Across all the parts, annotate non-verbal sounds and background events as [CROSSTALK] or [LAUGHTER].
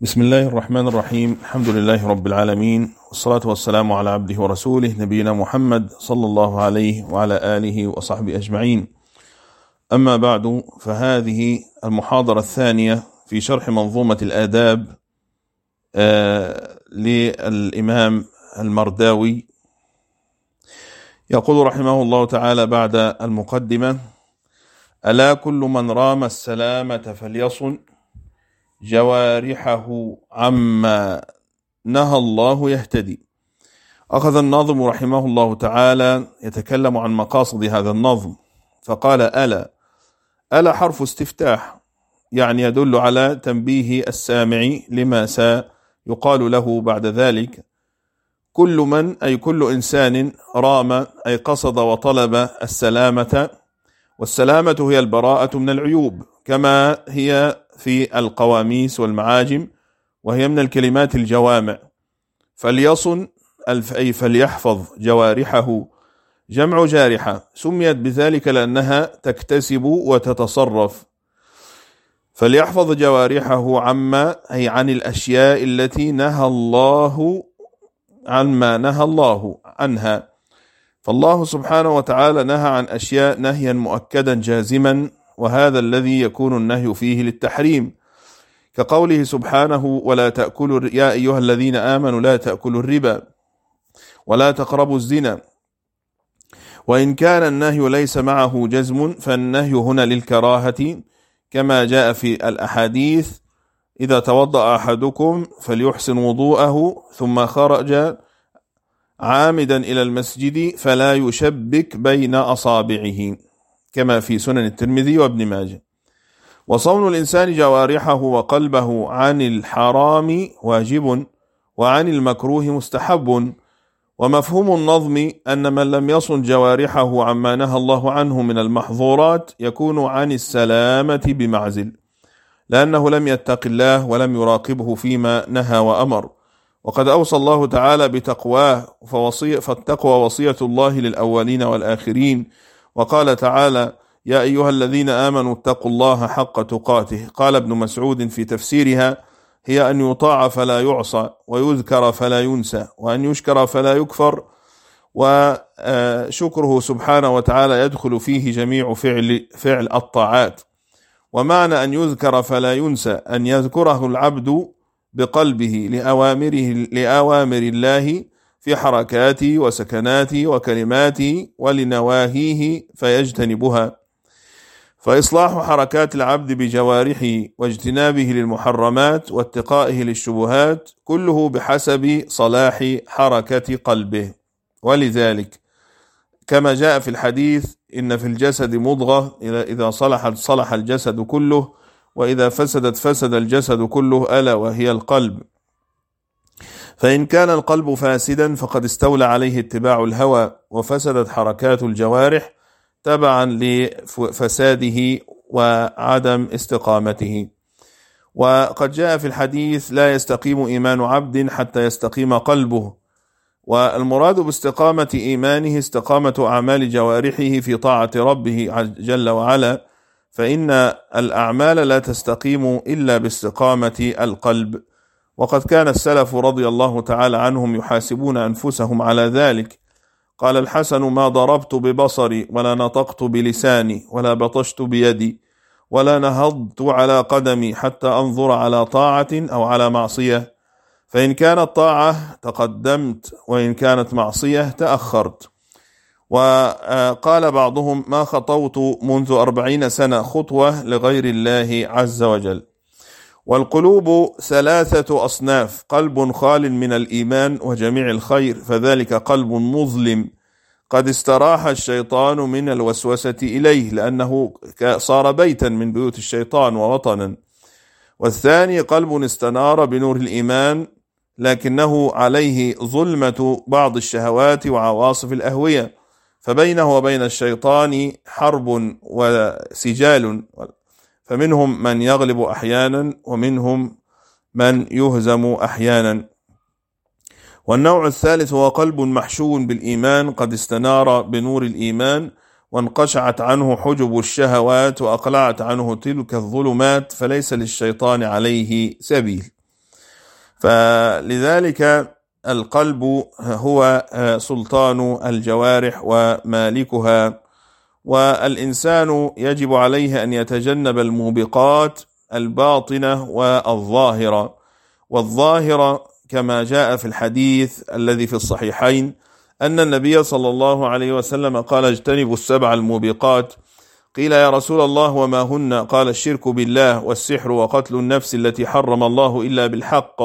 بسم الله الرحمن الرحيم الحمد لله رب العالمين والصلاة والسلام على عبده ورسوله نبينا محمد صلى الله عليه وعلى آله وصحبه أجمعين أما بعد فهذه المحاضرة الثانية في شرح منظومة الآداب للإمام المرداوي يقول رحمه الله تعالى بعد المقدمة ألا كل من رام السلامة فليصن جوارحه عما نهى الله يهتدي. أخذ الناظم رحمه الله تعالى يتكلم عن مقاصد هذا النظم فقال ألا ألا حرف استفتاح يعني يدل على تنبيه السامع لما سيقال له بعد ذلك. كل من أي كل إنسان رام أي قصد وطلب السلامة والسلامة هي البراءة من العيوب كما هي في القواميس والمعاجم وهي من الكلمات الجوامع. فليصن أي فليحفظ جوارحه. جمع جارحة. سميت بذلك لأنها تكتسب وتتصرف. فليحفظ جوارحه عما أي عن الأشياء التي نهى الله عما نهى الله عنها. فالله سبحانه وتعالى نهى عن أشياء نهيا مؤكدا جازما. وهذا الذي يكون النهي فيه للتحريم. كقوله سبحانه ولا تأكلوا يا أيها الذين آمنوا لا تأكلوا الربا ولا تقربوا الزنا. وإن كان النهي ليس معه جزم فالنهي هنا للكراهة كما جاء في الأحاديث إذا توضأ أحدكم فليحسن وضوءه ثم خرج عامدا إلى المسجد فلا يشبك بين أصابعه. كما في سنن الترمذي وابن ماجه. وصون الإنسان جوارحه وقلبه عن الحرام واجب وعن المكروه مستحب. ومفهوم النظم أن من لم يصن جوارحه عما نهى الله عنه من المحظورات يكون عن السلامة بمعزل لأنه لم يتق الله ولم يراقبه فيما نهى وأمر. وقد أوصى الله تعالى بتقواه فوصي فالتقوى وصية الله للأولين والآخرين. وقال تعالى يا أيها الذين آمنوا اتقوا الله حق تقاته. قال ابن مسعود في تفسيرها هي أن يطاع فلا يعصى ويذكر فلا ينسى وأن يشكر فلا يكفر وشكره سبحانه وتعالى يدخل فيه جميع فعل فعل الطاعات. ومعنى أن يذكر فلا ينسى أن يذكره العبد بقلبه لأوامره لأوامر الله في حركاته وسكناته وكلماته ولنواهيه فيجتنبها. فإصلاح حركات العبد بجوارحه واجتنابه للمحرمات واتقائه للشبهات كله بحسب صلاح حركة قلبه. ولذلك كما جاء في الحديث إن في الجسد مضغة إذا صلحت صلح الجسد كله وإذا فسدت فسد الجسد كله ألا وهي القلب. فإن كان القلب فاسدا فقد استولى عليه اتباع الهوى وفسدت حركات الجوارح تبعا لفساده وعدم استقامته. وقد جاء في الحديث لا يستقيم إيمان عبد حتى يستقيم قلبه. والمراد باستقامة إيمانه استقامة أعمال جوارحه في طاعة ربه جل وعلا فإن الأعمال لا تستقيم إلا باستقامة القلب. وقد كان السلف رضي الله تعالى عنهم يحاسبون أنفسهم على ذلك. قال الحسن ما ضربت ببصري ولا نطقت بلساني ولا بطشت بيدي ولا نهضت على قدمي حتى أنظر على طاعة أو على معصية. فإن كانت طاعة تقدمت وإن كانت معصية تأخرت. وقال بعضهم ما خطوت منذ أربعين سنة خطوة لغير الله عز وجل. والقلوب ثلاثة أصناف قلب خال من الإيمان وجميع الخير فذلك قلب مظلم. قد استراح الشيطان من الوسوسة إليه لأنه صار بيتا من بيوت الشيطان ووطنا. والثاني قلب استنار بنور الإيمان لكنه عليه ظلمة بعض الشهوات وعواصف الأهوية. فبينه وبين الشيطان حرب وسجال. فمنهم من يغلب أحيانا ومنهم من يهزم أحيانا. والنوع الثالث هو قلب محشو بالإيمان قد استنار بنور الإيمان وانقشعت عنه حجب الشهوات وأقلعت عنه تلك الظلمات فليس للشيطان عليه سبيل. فلذلك القلب هو سلطان الجوارح ومالكها والإنسان يجب عليه أن يتجنب الموبقات الباطنة والظاهرة. والظاهرة كما جاء في الحديث الذي في الصحيحين أن النبي صلى الله عليه وسلم قال اجتنبوا السبع الموبقات. قيل يا رسول الله وما هن؟ قال الشرك بالله والسحر وقتل النفس التي حرم الله إلا بالحق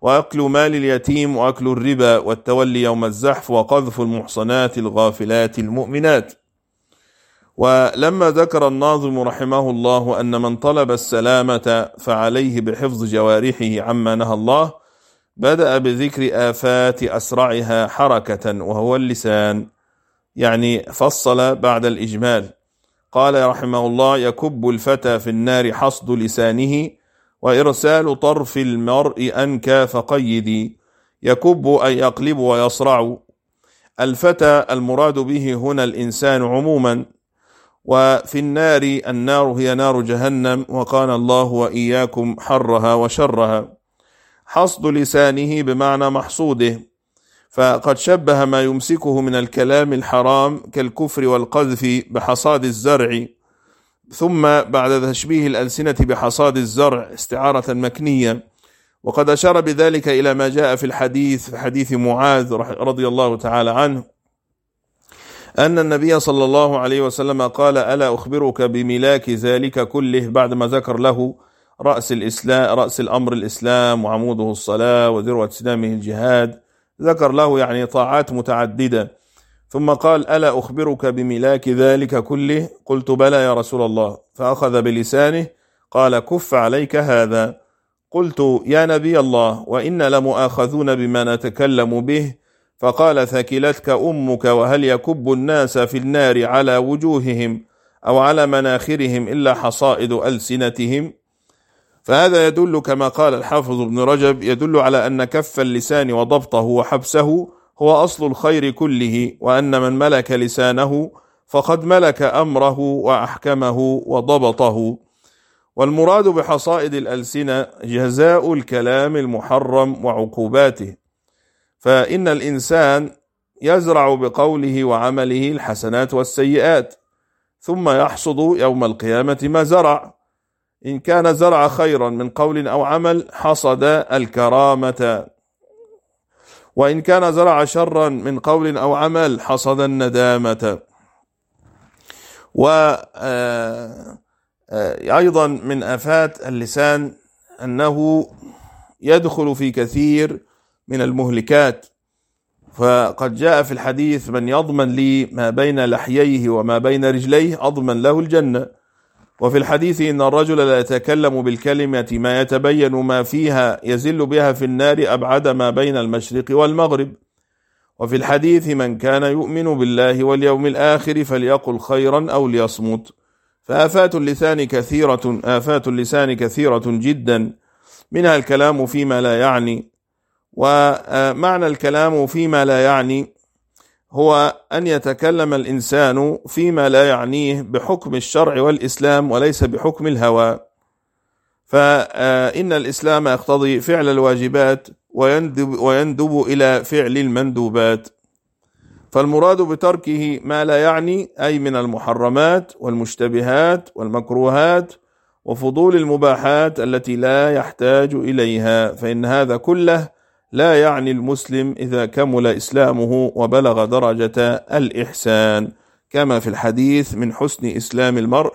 وأكل مال اليتيم وأكل الربا والتولي يوم الزحف وقذف المحصنات الغافلات المؤمنات. ولما ذكر الناظم رحمه الله أن من طلب السلامة فعليه بحفظ جوارحه عما نهى الله بدأ بذكر آفات أسرعها حركة وهو اللسان يعني فصل بعد الإجمال. قال رحمه الله يكب الفتى في النار حصد لسانه وإرسال طرف المرء أنكى فقيدي يكب أي يقلب ويصرع. الفتى المراد به هنا الإنسان عموما وفي النار النار هي نار جهنم وقال الله وإياكم حرها وشرها. حصد لسانه بمعنى محصوده. فقد شبه ما يمسكه من الكلام الحرام كالكفر والقذف بحصاد الزرع. ثم بعد تشبيه الألسنة بحصاد الزرع استعارة مكنية. وقد أشار بذلك إلى ما جاء في الحديث حديث معاذ رضي الله تعالى عنه. أن النبي صلى الله عليه وسلم قال ألا أخبرك بملاك ذلك كله بعدما ذكر له رأس الإسلام رأس الأمر الإسلام وعموده الصلاة وذروة سلامه الجهاد؟ ذكر له يعني طاعات متعددة. ثم قال ألا أخبرك بملاك ذلك كله؟ قلت بلى يا رسول الله. فأخذ بلسانه قال كف عليك هذا. قلت يا نبي الله وإن لمؤاخذون بما نتكلم به فقال ثكلتك أمك وهل يكب الناس في النار على وجوههم أو على مناخرهم إلا حصائد ألسنتهم؟ فهذا يدل كما قال الحافظ ابن رجب يدل على أن كف اللسان وضبطه وحبسه هو أصل الخير كله وأن من ملك لسانه فقد ملك أمره وأحكمه وضبطه. والمراد بحصائد الألسنة جزاء الكلام المحرم وعقوباته. فإن الإنسان يزرع بقوله وعمله الحسنات والسيئات ثم يحصد يوم القيامة ما زرع. إن كان زرع خيرا من قول أو عمل حصد الكرامة. وإن كان زرع شرا من قول أو عمل حصد الندامة. وأيضا آه، من آفات اللسان أنه يدخل في كثير من المهلكات. فقد جاء في الحديث من يضمن لي ما بين لحييه وما بين رجليه أضمن له الجنة. وفي الحديث إن الرجل لا يتكلم بالكلمة ما يتبين ما فيها يزل بها في النار أبعد ما بين المشرق والمغرب. وفي الحديث من كان يؤمن بالله واليوم الآخر فليقل خيرا أو ليصمت. فآفات اللسان كثيرة آفات اللسان كثيرة جدا. منها الكلام فيما لا يعني. ومعنى الكلام فيما لا يعني هو أن يتكلم الإنسان فيما لا يعنيه بحكم الشرع والإسلام وليس بحكم الهوى. فإن الإسلام يقتضي فعل الواجبات ويندب, ويندب إلى فعل المندوبات. فالمراد بتركه ما لا يعني أي من المحرمات والمشتبهات والمكروهات وفضول المباحات التي لا يحتاج إليها. فإن هذا كله لا يعني المسلم إذا كمل إسلامه وبلغ درجة الإحسان كما في الحديث من حسن إسلام المرء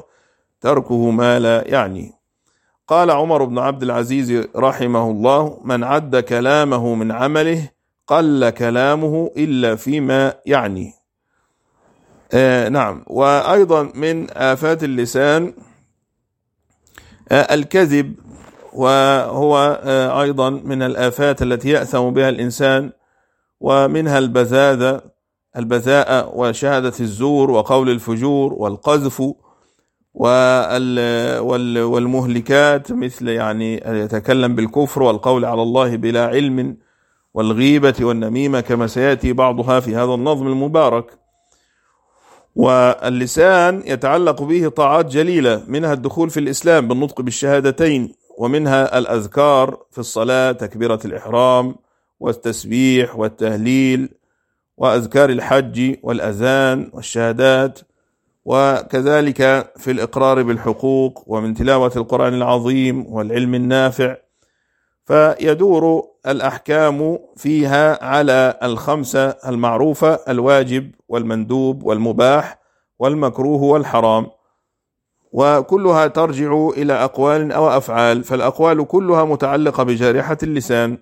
تركه ما لا يعني. قال عمر بن عبد العزيز رحمه الله من عد كلامه من عمله قل كلامه إلا فيما يعني. آه نعم. وأيضا من آفات اللسان آه الكذب. وهو آه، أيضا من الآفات التي يأثم بها الإنسان ومنها البذاذة البذاءة وشهادة الزور وقول الفجور والقذف والمهلكات مثل يعني يتكلم بالكفر والقول على الله بلا علم والغيبة والنميمة كما سيأتي بعضها في هذا النظم المبارك. واللسان يتعلق به طاعات جليلة منها الدخول في الإسلام بالنطق بالشهادتين. ومنها الأذكار في الصلاة تكبيرة الإحرام والتسبيح والتهليل وأذكار الحج والأذان والشهادات وكذلك في الإقرار بالحقوق ومن تلاوة القرآن العظيم والعلم النافع. فيدور الأحكام فيها على الخمسة المعروفة الواجب والمندوب والمباح والمكروه والحرام. وكلها ترجع إلى أقوال أو أفعال فالأقوال كلها متعلقة بجارحة اللسان.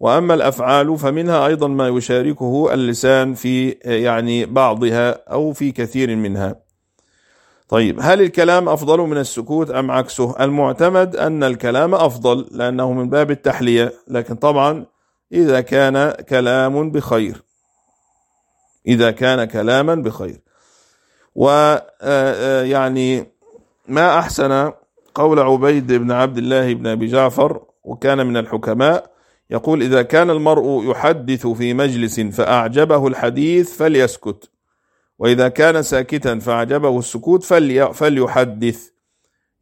وأما الأفعال فمنها أيضا ما يشاركه اللسان في يعني بعضها أو في كثير منها. طيب هل الكلام أفضل من السكوت أم عكسه؟ المعتمد أن الكلام أفضل لأنه من باب التحلية لكن طبعا إذا كان كلام بخير. إذا كان كلاما بخير. ويعني ما أحسن قول عبيد بن عبد الله بن أبي جعفر وكان من الحكماء يقول إذا كان المرء يحدث في مجلس فأعجبه الحديث فليسكت وإذا كان ساكتا فأعجبه السكوت فلي فليحدث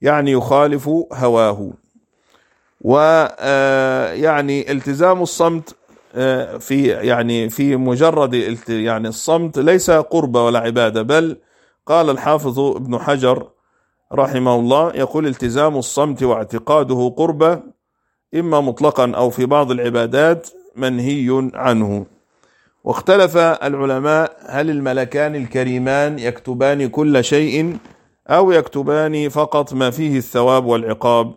يعني يخالف هواه. ويعني التزام الصمت في يعني في مجرد يعني الصمت ليس قربة ولا عبادة بل قال الحافظ ابن حجر رحمه الله يقول التزام الصمت واعتقاده قربة إما مطلقا أو في بعض العبادات منهي عنه. واختلف العلماء هل الملكان الكريمان يكتبان كل شيء أو يكتبان فقط ما فيه الثواب والعقاب؟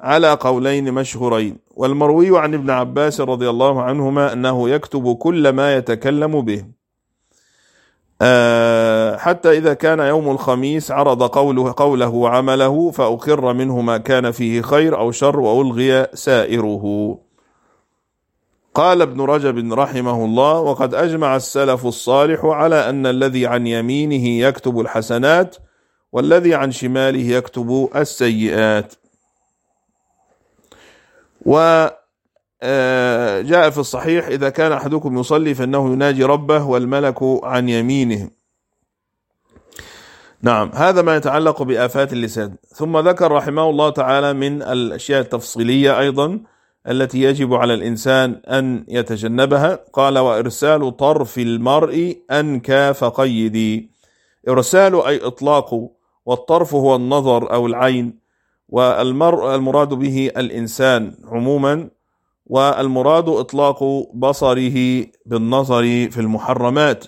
على قولين مشهورين. والمروي عن ابن عباس رضي الله عنهما أنه يكتب كل ما يتكلم به. حتى إذا كان يوم الخميس عرض قوله, قوله وعمله فأقر منه ما كان فيه خير أو شر وألغي سائره. قال ابن رجب رحمه الله وقد أجمع السلف الصالح على أن الذي عن يمينه يكتب الحسنات والذي عن شماله يكتب السيئات. وجاء في الصحيح إذا كان أحدكم يصلي فإنه يناجي ربه والملك عن يمينه. نعم هذا ما يتعلق بآفات اللسان. ثم ذكر رحمه الله تعالى من الأشياء التفصيلية أيضا التي يجب على الإنسان أن يتجنبها. قال وإرسال طرف المرء أنكى فقيدي إرسال أي إطلاق والطرف هو النظر أو العين والمرء المراد به الإنسان عموما والمراد إطلاق بصره بالنظر في المحرمات.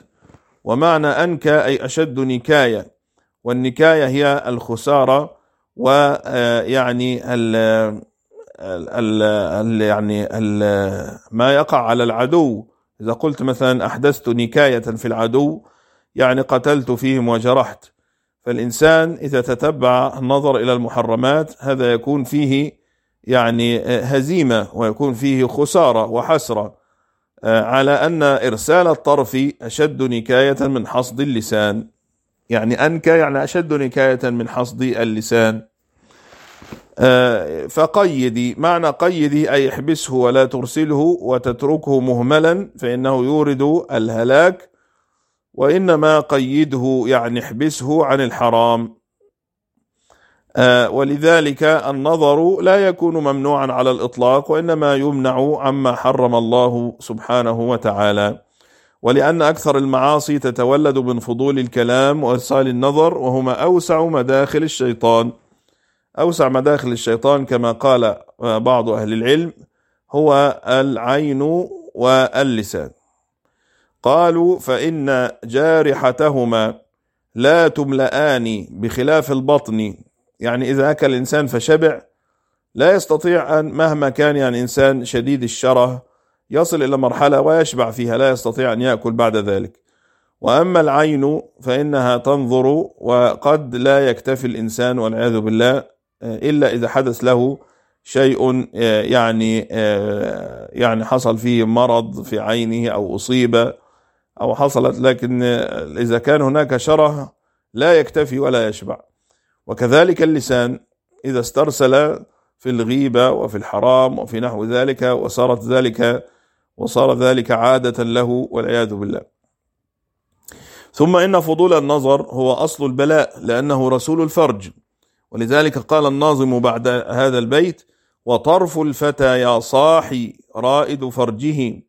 ومعنى أنكى أي أشد نكاية والنكاية هي الخسارة ويعني ال ال يعني ال ما يقع على العدو. إذا قلت مثلا أحدثت نكاية في العدو يعني قتلت فيهم وجرحت. فالإنسان إذا تتبع النظر إلى المحرمات هذا يكون فيه يعني هزيمة ويكون فيه خسارة وحسرة على أن إرسال الطرف أشد نكاية من حصد اللسان. يعني أنكى يعني أشد نكاية من حصد اللسان. آه، فقيدي معنى قيدي أي احبسه ولا ترسله وتتركه مهملا فإنه يورد الهلاك وإنما قيده يعني احبسه عن الحرام. آه، ولذلك النظر لا يكون ممنوعا على الإطلاق وإنما يمنع عما حرم الله سبحانه وتعالى. ولأن أكثر المعاصي تتولد من فضول الكلام وإرسال النظر وهما أوسع مداخل الشيطان. أوسع مداخل الشيطان كما قال بعض أهل العلم هو العين واللسان. قالوا فإن جارحتهما لا تملآن بخلاف البطن يعني إذا أكل الإنسان فشبع لا يستطيع أن مهما كان يعني إنسان شديد الشره يصل إلى مرحلة ويشبع فيها لا يستطيع أن يأكل بعد ذلك. وأما العين فإنها تنظر وقد لا يكتفي الإنسان والعياذ بالله إلا إذا حدث له شيء يعني يعني حصل فيه مرض في عينه أو أصيب أو حصلت لكن إذا كان هناك شره لا يكتفي ولا يشبع. وكذلك اللسان إذا استرسل في الغيبة وفي الحرام وفي نحو ذلك وصارت ذلك وصار ذلك عادة له والعياذ بالله. ثم إن فضول النظر هو أصل البلاء لأنه رسول الفرج. ولذلك قال الناظم بعد هذا البيت وطرف الفتى يا صاحي رائد فرجه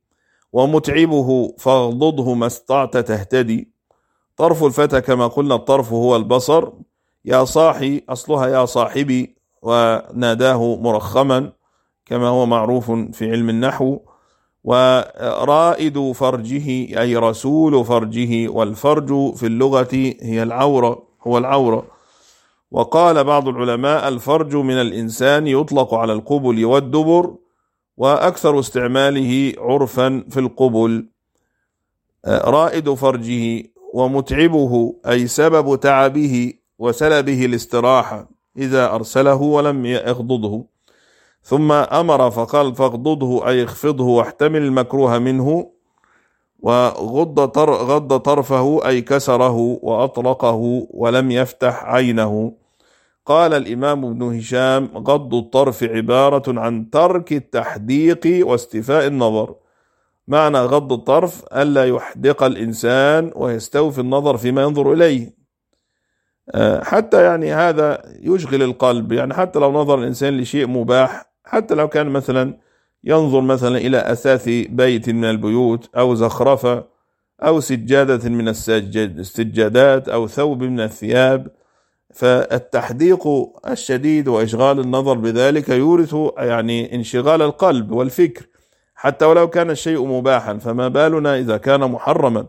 ومتعبه فاغضضه ما استطعت تهتدي. طرف الفتى كما قلنا الطرف هو البصر يا صاحي أصلها يا صاحبي وناداه مرخما كما هو معروف في علم النحو ورائد فرجه أي رسول فرجه والفرج في اللغة هي العورة هو العورة. وقال بعض العلماء الفرج من الإنسان يطلق على القبل والدبر وأكثر استعماله عرفا في القبل. رائد فرجه ومتعبه أي سبب تعبه وسلبه الاستراحة إذا أرسله ولم يغضضه. ثم أمر فقال فاغضضه أي اخفضه واحتمل المكروه منه. وغض طر غض طرفه أي كسره وأطلقه ولم يفتح عينه. قال الإمام ابن هشام غض الطرف عبارة عن ترك التحديق واستفاء النظر. معنى غض الطرف ألا يحدق الإنسان ويستوفي النظر فيما ينظر إليه. حتى يعني هذا يشغل القلب. يعني حتى لو نظر الإنسان لشيء مباح حتى لو كان مثلا ينظر مثلا إلى أثاث بيت من البيوت أو زخرفة أو سجادة من السجادات أو ثوب من الثياب فالتحديق الشديد وإشغال النظر بذلك يورث يعني انشغال القلب والفكر. حتى ولو كان الشيء مباحا فما بالنا إذا كان محرما.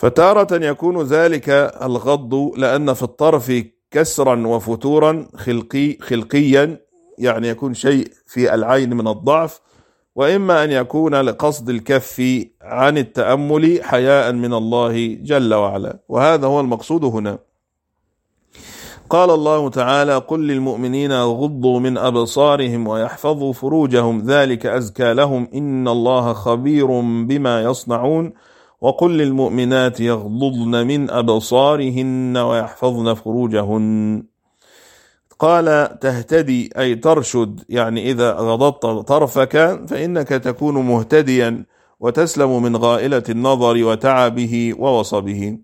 فتارة يكون ذلك الغض لأن في الطرف كسرا وفتورا خلقي خلقيا يعني يكون شيء في العين من الضعف وإما أن يكون لقصد الكف عن التأمل حياء من الله جل وعلا. وهذا هو المقصود هنا. قال الله تعالى قل للمؤمنين غضوا من أبصارهم ويحفظوا فروجهم ذلك أزكى لهم إن الله خبير بما يصنعون وقل للمؤمنات يغضضن من أبصارهن ويحفظن فروجهن. قال تهتدي أي ترشد يعني إذا غضضت طرفك فإنك تكون مهتديا وتسلم من غائلة النظر وتعبه ووصبه.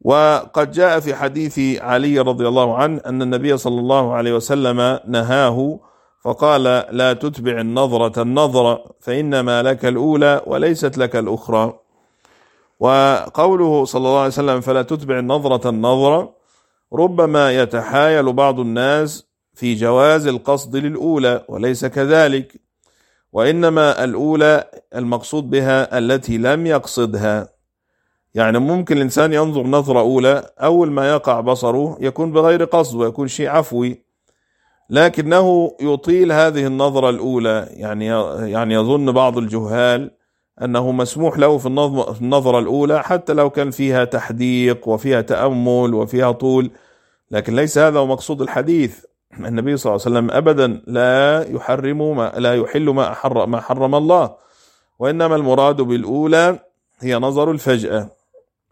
وقد جاء في حديث علي رضي الله عنه أن النبي صلى الله عليه وسلم نهاه فقال لا تتبع النظرة النظرة فإنما لك الأولى وليست لك الأخرى. وقوله صلى الله عليه وسلم فلا تتبع النظرة النظرة ربما يتحايل بعض الناس في جواز القصد للأولى وليس كذلك وإنما الأولى المقصود بها التي لم يقصدها. يعني ممكن الإنسان ينظر نظرة أولى أول ما يقع بصره يكون بغير قصد ويكون شيء عفوي لكنه يطيل هذه النظرة الأولى. يعني يعني يظن بعض الجهال أنه مسموح له في النظرة الأولى حتى لو كان فيها تحديق وفيها تأمل وفيها طول لكن ليس هذا هو مقصود الحديث. النبي صلى الله عليه وسلم أبدا لا يحرم ما لا يحل ما حرم, ما حرم الله. وإنما المراد بالأولى هي نظر الفجأة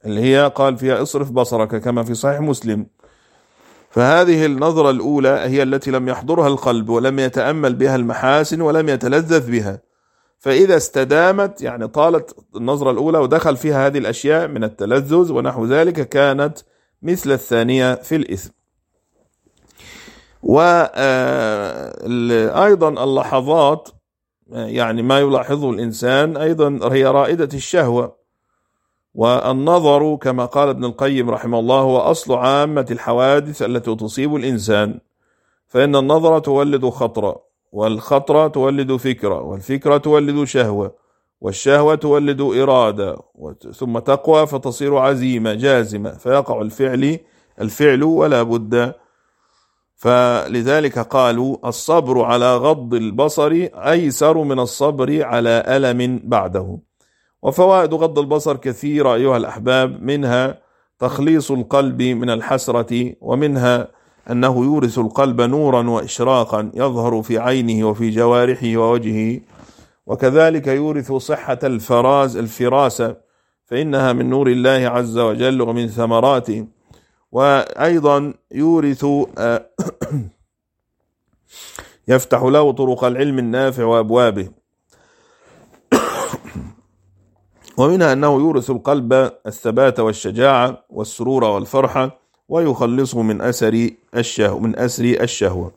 اللي هي قال فيها اصرف بصرك كما في صحيح مسلم. فهذه النظرة الأولى هي التي لم يحضرها القلب ولم يتأمل بها المحاسن ولم يتلذذ بها. فإذا استدامت يعني طالت النظرة الأولى ودخل فيها هذه الأشياء من التلذذ ونحو ذلك كانت مثل الثانية في الإثم. وأيضا آه، اللحظات يعني ما يلاحظه الإنسان أيضا هي رائدة الشهوة. والنظر كما قال ابن القيم رحمه الله هو أصل عامة الحوادث التي تصيب الإنسان. فإن النظر تولد خطرا والخطرة تولد فكرة والفكرة تولد شهوة والشهوة تولد إرادة ثم تقوى فتصير عزيمة جازمة فيقع الفعل الفعل ولا بد. فلذلك قالوا الصبر على غض البصر أيسر من الصبر على ألم بعده. وفوائد غض البصر كثيرة أيها الأحباب منها تخليص القلب من الحسرة ومنها أنه يورث القلب نورا وإشراقا يظهر في عينه وفي جوارحه ووجهه. وكذلك يورث صحة الفراز الفراسة فإنها من نور الله عز وجل ومن ثمراته. وأيضا يورث آه، [CLEARS THROAT] يفتح له طرق العلم النافع وأبوابه. ومنها أنه يورث القلب الثبات والشجاعة والسرور والفرحة. ويخلصه من أسر الشهوة من أسر الشهوة.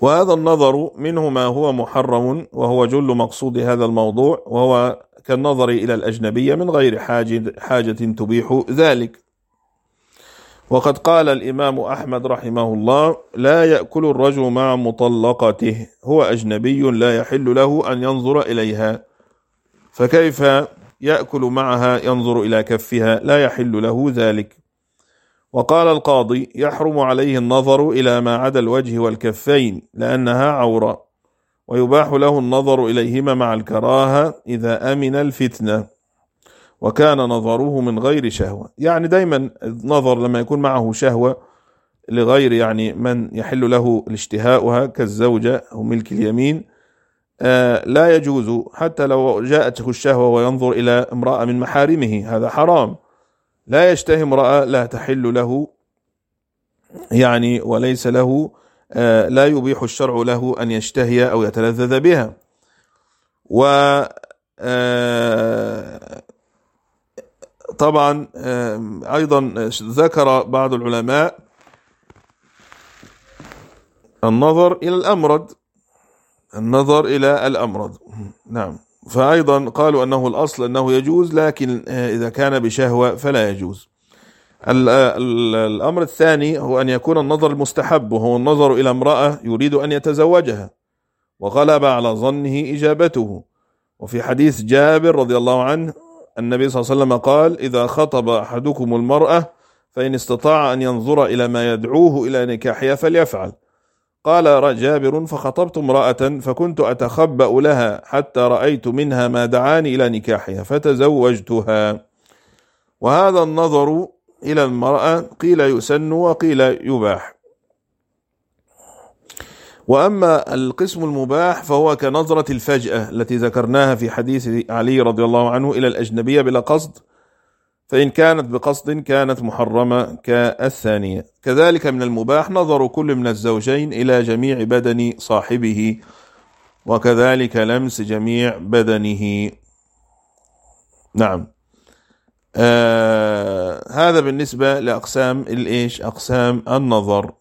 وهذا النظر منه ما هو محرم وهو جل مقصود هذا الموضوع وهو كالنظر إلى الأجنبية من غير حاجة, حاجة تبيح ذلك. وقد قال الإمام أحمد رحمه الله لا يأكل الرجل مع مطلقته هو أجنبي لا يحل له أن ينظر إليها. فكيف يأكل معها ينظر إلى كفها لا يحل له ذلك؟ وقال القاضي يحرم عليه النظر إلى ما عدا الوجه والكفين لأنها عورة ويباح له النظر إليهما مع الكراهة إذا أمن الفتنة وكان نظره من غير شهوة. يعني دايما النظر لما يكون معه شهوة لغير يعني من يحل له الاشتهاؤها كالزوجة أو ملك اليمين. آه، لا يجوز حتى لو جاءته الشهوة وينظر إلى امرأة من محارمه هذا حرام. لا يشتهي امرأة لا تحل له يعني وليس له آه، لا يبيح الشرع له أن يشتهي أو يتلذذ بها. و آه، طبعا أيضا ذكر بعض العلماء النظر إلى الأمرد النظر إلى الأمرض. نعم. فأيضا قالوا أنه الأصل أنه يجوز لكن إذا كان بشهوة فلا يجوز. الأمر الثاني هو أن يكون النظر المستحب وهو النظر إلى امرأة يريد أن يتزوجها وغلب على ظنه إجابته. وفي حديث جابر رضي الله عنه النبي صلى الله عليه وسلم قال إذا خطب أحدكم المرأة فإن استطاع أن ينظر إلى ما يدعوه إلى نكاحها فليفعل. قال جابر فخطبت امرأة فكنت أتخبأ لها حتى رأيت منها ما دعاني إلى نكاحها فتزوجتها. وهذا النظر إلى المرأة قيل يسن وقيل يباح. وأما القسم المباح فهو كنظرة الفجأة التي ذكرناها في حديث علي رضي الله عنه إلى الأجنبية بلا قصد. فإن كانت بقصد كانت محرمة كالثانية. كذلك من المباح نظر كل من الزوجين إلى جميع بدن صاحبه وكذلك لمس جميع بدنه. نعم. آه هذا بالنسبة لأقسام الإيش؟ أقسام النظر.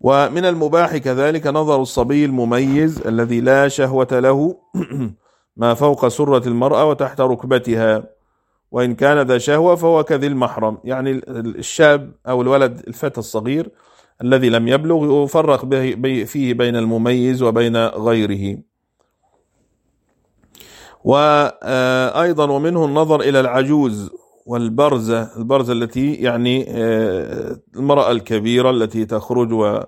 ومن المباح كذلك نظر الصبي المميز الذي لا شهوة له [CLEARS THROAT] ما فوق سرة المرأة وتحت ركبتها. وإن كان ذا شهوة فهو كذي المحرم. يعني الشاب أو الولد الفتى الصغير الذي لم يبلغ يفرق فيه بين المميز وبين غيره. وأيضا ومنه النظر إلى العجوز والبرزة. البرزة التي يعني آه، المرأة الكبيرة التي تخرج و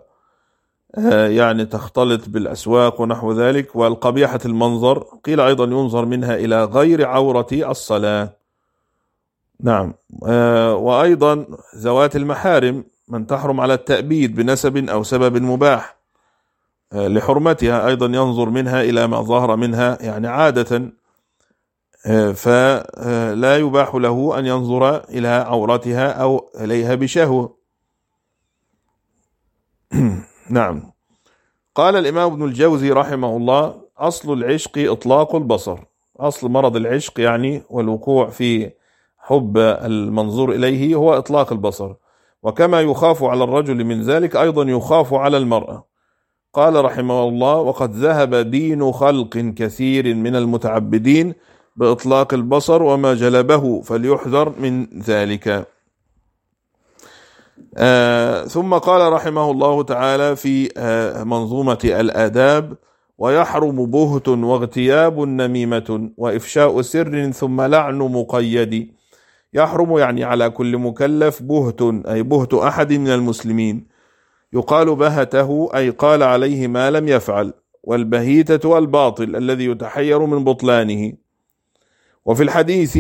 آه، يعني تختلط بالأسواق ونحو ذلك. والقبيحة المنظر قيل أيضا ينظر منها إلى غير عورة الصلاة. نعم. آه، وأيضا ذوات المحارم من تحرم على التأبيد بنسب أو سبب مباح آه، لحرمتها أيضا ينظر منها إلى ما ظهر منها يعني عادة آه، فلا يباح له أن ينظر إلى عورتها أو إليها بشهوة. [CLEARS THROAT] نعم. قال الإمام ابن الجوزي رحمه الله أصل العشق إطلاق البصر. أصل مرض العشق يعني والوقوع في حب المنظور إليه هو إطلاق البصر. وكما يخاف على الرجل من ذلك أيضا يخاف على المرأة. قال رحمه الله وقد ذهب دين خلق كثير من المتعبدين بإطلاق البصر وما جلبه فليحذر من ذلك. آه ثم قال رحمه الله تعالى في آه منظومة الآداب ويحرم بهت واغتياب نميمة وإفشاء سر ثم لعن مقيد. يحرم يعني على كل مكلف بهت أي بهت أحد من المسلمين. يقال بهته أي قال عليه ما لم يفعل والبهيتة الباطل الذي يتحير من بطلانه. وفي الحديث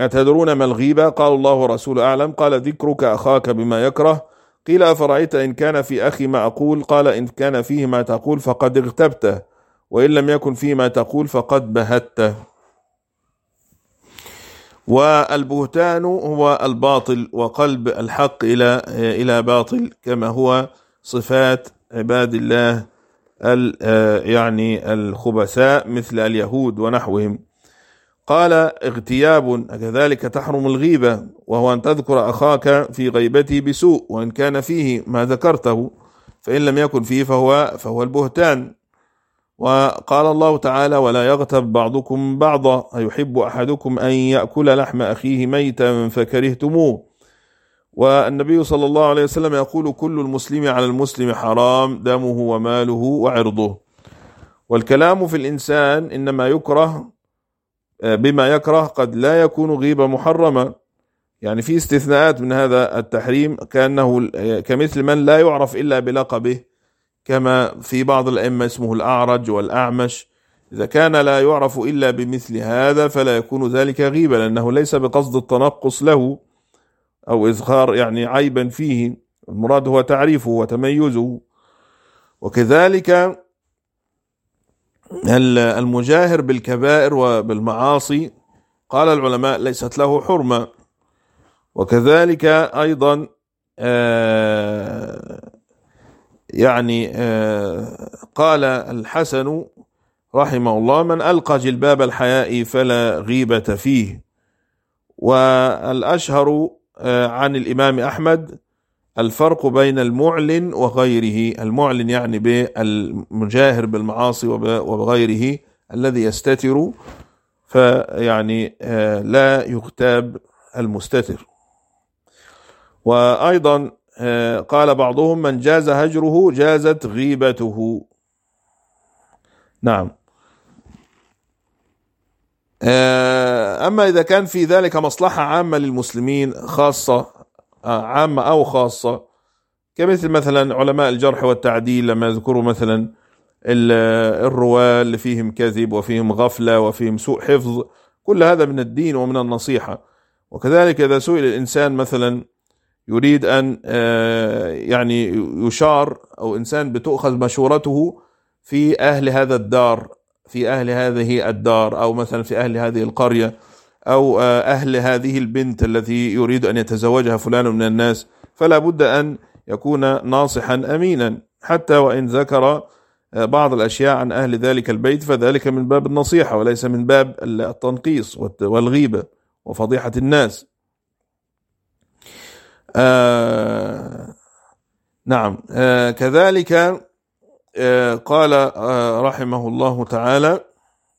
أتدرون ما الغيبة؟ قال الله ورسول أعلم. قال ذكرك أخاك بما يكره. قيل أفرأيت إن كان في أخي ما أقول؟ قال إن كان فيه ما تقول فقد اغتبته وإن لم يكن فيه ما تقول فقد بهته. والبهتان هو الباطل وقلب الحق إلى إلى باطل كما هو صفات عباد الله يعني الخبثاء مثل اليهود ونحوهم. قال اغتياب كذلك تحرم الغيبة وهو أن تذكر أخاك في غيبته بسوء وإن كان فيه ما ذكرته فإن لم يكن فيه فهو فهو البهتان. وقال الله تعالى ولا يغتب بعضكم بعضا أيحب أحدكم أن يأكل لحم أخيه ميتا فكرهتموه. والنبي صلى الله عليه وسلم يقول كل المسلم على المسلم حرام دمه وماله وعرضه. والكلام في الإنسان إنما يكره بما يكره قد لا يكون غيبة محرمة يعني في استثناءات من هذا التحريم كأنه كمثل من لا يعرف إلا بلقبه. كما في بعض الأئمة اسمه الأعرج والأعمش. إذا كان لا يعرف إلا بمثل هذا فلا يكون ذلك غيبة لأنه ليس بقصد التنقص له أو إظهار يعني عيبا فيه. المراد هو تعريفه وتميزه. وكذلك المجاهر بالكبائر وبالمعاصي. قال العلماء ليست له حرمة. وكذلك أيضا آه، يعني آه، قال الحسن رحمه الله من ألقى جلباب الحياء فلا غيبة فيه. والأشهر آه، عن الإمام أحمد الفرق بين المعلن وغيره. المعلن يعني بالمجاهر بالمعاصي وبغيره الذي يستتر فيعني آه، لا يغتاب المستتر. وأيضا قال بعضهم من جاز هجره جازت غيبته. نعم. آه، أما إذا كان في ذلك مصلحة عامة للمسلمين خاصة آه، عامة أو خاصة كمثل مثلا علماء الجرح والتعديل لما يذكروا مثلا الرواة اللي فيهم كذب وفيهم غفلة وفيهم سوء حفظ كل هذا من الدين ومن النصيحة. وكذلك إذا سئل الإنسان مثلا يريد أن آه، يعني يشار أو إنسان بتؤخذ مشورته في أهل هذا الدار في أهل هذه الدار أو مثلا في أهل هذه القرية أو آه، أهل هذه البنت التي يريد أن يتزوجها فلان من الناس. فلا بد أن يكون ناصحا أمينا. حتى وإن ذكر آه، بعض الأشياء عن أهل ذلك البيت فذلك من باب النصيحة وليس من باب التنقيص والغيبة وفضيحة الناس. آه نعم. آه كذلك آه قال رحمه الله تعالى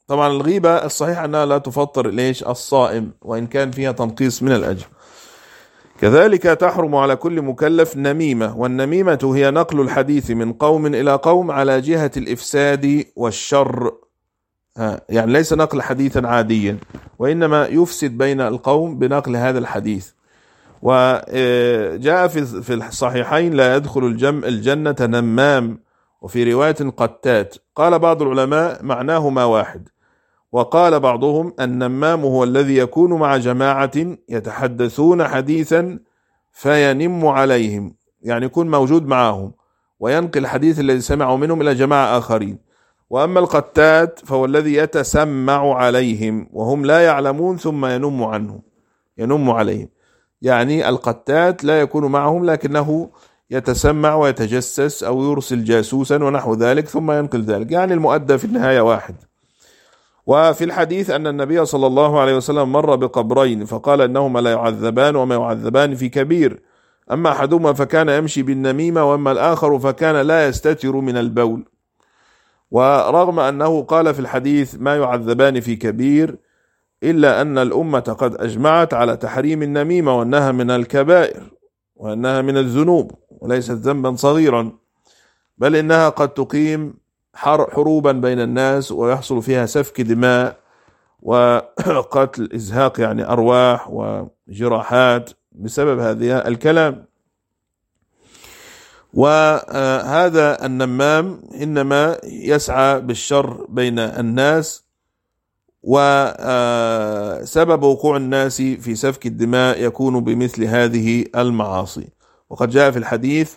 طبعا الغيبة الصحيح أنها لا تفطر ليش؟ الصائم وإن كان فيها تنقيص من الأجر. كذلك تحرم على كل مكلف نميمة والنميمة هي نقل الحديث من قوم إلى قوم على جهة الإفساد والشر. يعني ليس نقل حديثا عاديا وإنما يفسد بين القوم بنقل هذا الحديث. وجاء في الصحيحين لا يدخل الجم الجنة نمام وفي رواية قتات قال بعض العلماء معناهما واحد. وقال بعضهم النمام هو الذي يكون مع جماعة يتحدثون حديثا فينم عليهم يعني يكون موجود معهم وينقل الحديث الذي سمعوا منهم إلى جماعة آخرين. وأما القتات فهو الذي يتسمع عليهم وهم لا يعلمون ثم ينم عنهم ينم عليهم. يعني القتات لا يكون معهم لكنه يتسمع ويتجسس أو يرسل جاسوسا ونحو ذلك ثم ينقل ذلك. يعني المؤدى في النهاية واحد. وفي الحديث أن النبي صلى الله عليه وسلم مر بقبرين فقال إنهما لا يعذبان وما يعذبان في كبير. أما أحدهما فكان يمشي بالنميمة وأما الآخر فكان لا يستتر من البول. ورغم أنه قال في الحديث ما يعذبان في كبير إلا أن الأمة قد أجمعت على تحريم النميمة وأنها من الكبائر وأنها من الذنوب وليست ذنبا صغيرا بل إنها قد تقيم حروبا بين الناس ويحصل فيها سفك دماء وقتل إزهاق يعني أرواح وجراحات بسبب هذا الكلام. وهذا النمام إنما يسعى بالشر بين الناس وسبب وقوع الناس في سفك الدماء يكون بمثل هذه المعاصي. وقد جاء في الحديث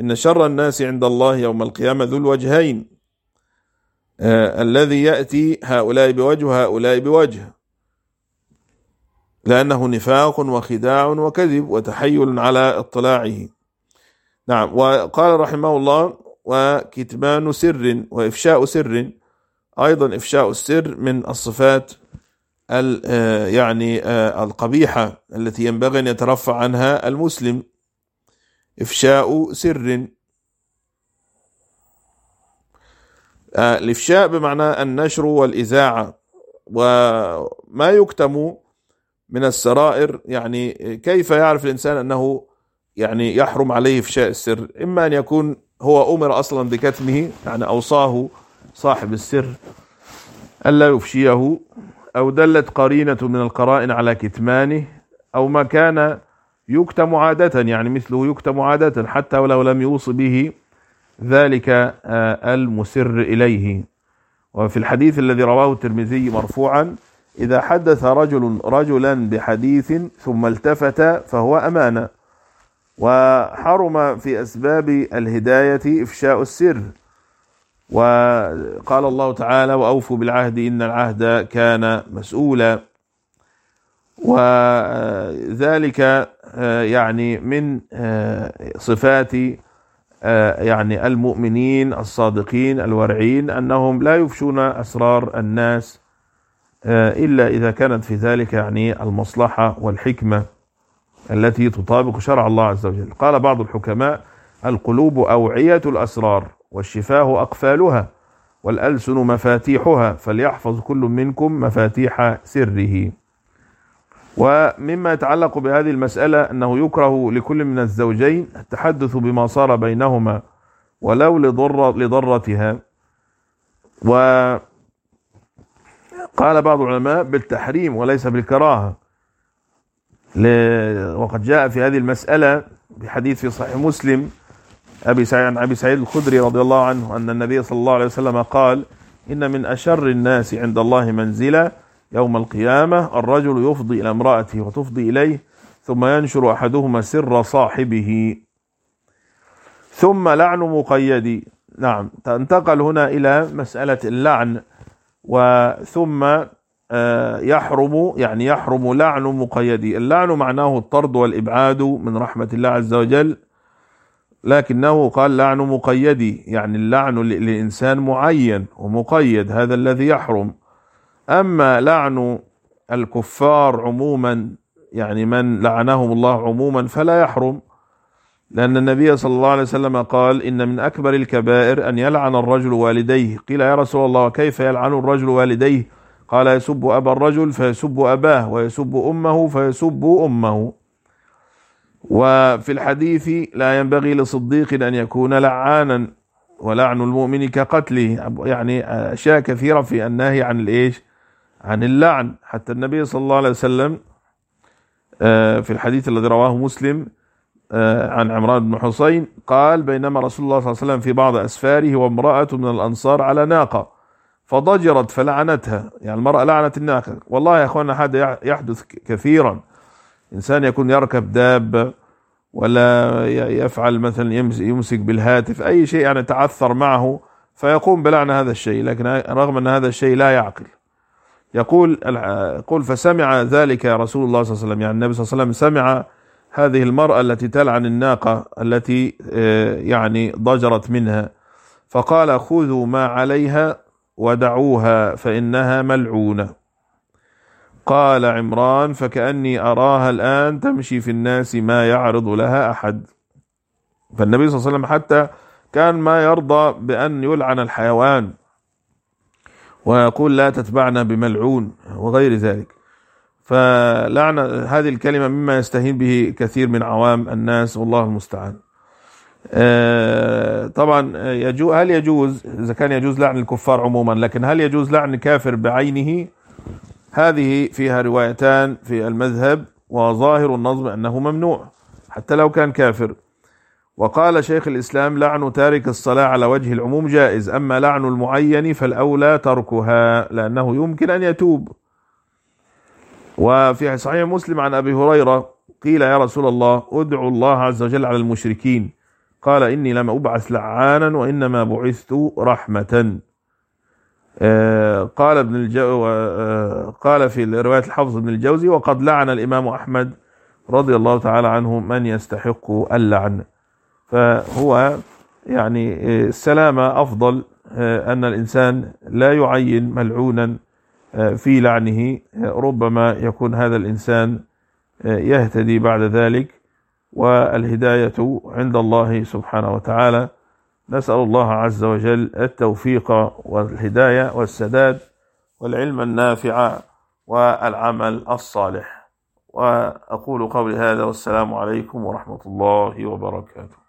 إن شر الناس عند الله يوم القيامة ذو الوجهين آه الذي يأتي هؤلاء بوجه وهؤلاء بوجه لأنه نفاق وخداع وكذب وتحيل على اطلاعه. نعم وقال رحمه الله وكتمان سر وإفشاء سر أيضا إفشاء السر من الصفات آه، يعني آه، القبيحة التي ينبغي أن يترفع عنها المسلم. إفشاء سر. آه، الإفشاء بمعنى النشر والإذاعة وما يكتم من السرائر يعني كيف يعرف الإنسان أنه يعني يحرم عليه إفشاء السر؟ إما أن يكون هو أمر أصلا بكتمه يعني أوصاه صاحب السر ألا يفشيه أو دلت قرينة من القرائن على كتمانه أو ما كان يكتم عادة يعني مثله يكتم عادة حتى ولو لم يوص به ذلك آه، المسر إليه. وفي الحديث الذي رواه الترمذي مرفوعا إذا حدث رجل رجلا بحديث ثم التفت فهو أمانة. وحرم في أسباب الهداية إفشاء السر. وقال الله تعالى وأوفوا بالعهد إن العهد كان مسؤولا. وذلك آه، يعني من آه، صفات آه، يعني المؤمنين الصادقين الورعين أنهم لا يفشون أسرار الناس إلا إذا كانت في ذلك يعني المصلحة والحكمة التي تطابق شرع الله عز وجل. قال بعض الحكماء القلوب أوعية الأسرار. والشفاه أقفالها والألسن مفاتيحها فليحفظ كل منكم مفاتيح سره. ومما يتعلق بهذه المسألة أنه يكره لكل من الزوجين التحدث بما صار بينهما ولو لضر لضرتها. وقال بعض العلماء بالتحريم وليس بالكراهة. وقد جاء في هذه المسألة بحديث في صحيح مسلم أبي سعيد عن أبي سعيد الخدري رضي الله عنه أن النبي صلى الله عليه وسلم قال إن من أشر الناس عند الله منزلة يوم القيامة الرجل يفضي إلى امرأته وتفضي إليه ثم ينشر أحدهما سر صاحبه. ثم لعن مقيد. نعم تنتقل هنا إلى مسألة اللعن وثم آه، يحرم يعني يحرم لعن مقيد. اللعن معناه الطرد والإبعاد من رحمة الله عز وجل. لكنه قال لعن مقيد يعني اللعن لإنسان معين ومقيد هذا الذي يحرم. أما لعن الكفار عموما يعني من لعنهم الله عموما فلا يحرم. لأن النبي صلى الله عليه وسلم قال إن من أكبر الكبائر أن يلعن الرجل والديه. قيل يا رسول الله كيف يلعن الرجل والديه؟ قال يسب أبا الرجل فيسب أباه ويسب أمه فيسب أمه. وفي الحديث لا ينبغي لصديق أن يكون لعانا ولعن المؤمن كقتله. يعني أشياء كثيرة في النهي عن الإيش؟ عن اللعن. حتى النبي صلى الله عليه وسلم آه، في الحديث الذي رواه مسلم آه، عن عمران بن حسين قال بينما رسول الله صلى الله عليه وسلم في بعض أسفاره وامرأة من الأنصار على ناقة فضجرت فلعنتها. يعني المرأة لعنت الناقة. والله يا أخوانا هذا يحدث كثيرا. إنسان يكون يركب دابة ولا يفعل مثلا يمسك بالهاتف أي شيء يعني تعثر معه فيقوم بلعن هذا الشيء لكن رغم أن هذا الشيء لا يعقل. يقول يقول فسمع ذلك رسول الله صلى الله عليه وسلم يعني النبي صلى الله عليه وسلم سمع هذه المرأة التي تلعن الناقة التي آه، يعني ضجرت منها فقال خذوا ما عليها ودعوها فإنها ملعونة. قال عمران فكأني أراها الآن تمشي في الناس ما يعرض لها أحد. فالنبي صلى الله عليه وسلم حتى كان ما يرضى بأن يلعن الحيوان ويقول لا تتبعنا بملعون وغير ذلك. فلعن هذه الكلمة مما يستهين به كثير من عوام الناس والله المستعان. آه، طبعا هل يجوز إذا كان يجوز لعن الكفار عموما لكن هل يجوز لعن كافر بعينه؟ هذه فيها روايتان في المذهب وظاهر النظم أنه ممنوع حتى لو كان كافر. وقال شيخ الإسلام لعن تارك الصلاة على وجه العموم جائز أما لعن المعين فالأولى تركها لأنه يمكن أن يتوب. وفي صحيح مسلم عن أبي هريرة قيل يا رسول الله ادعو الله عز وجل على المشركين. قال إني لم أبعث لعانا وإنما بعثت رحمة. قال ابن الجو آه، قال في رواية الحفظ ابن الجوزي وقد لعن الإمام أحمد رضي الله تعالى عنه من يستحق اللعن. فهو يعني آه، السلامة أفضل أن الإنسان لا يعين ملعونا في لعنه ربما يكون هذا الإنسان يهتدي بعد ذلك. والهداية عند الله سبحانه وتعالى. نسأل الله عز وجل التوفيق والهداية والسداد والعلم النافع والعمل الصالح. وأقول قولي هذا والسلام عليكم ورحمة الله وبركاته.